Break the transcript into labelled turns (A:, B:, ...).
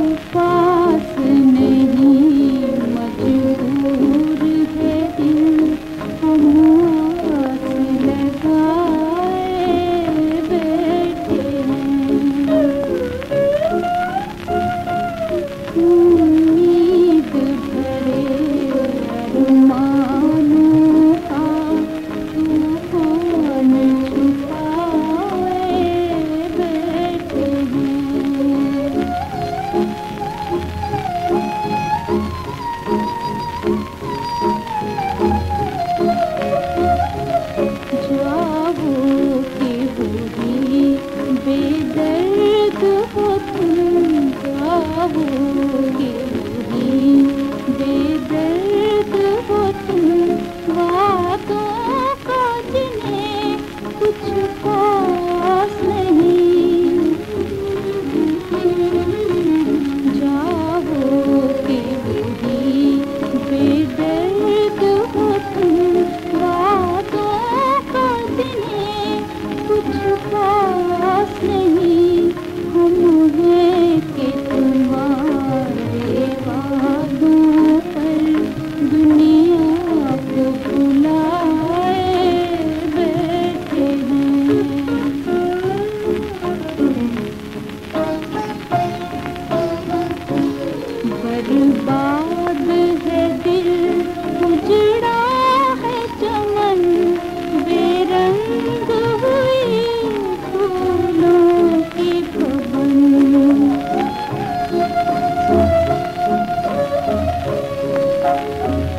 A: 无法自。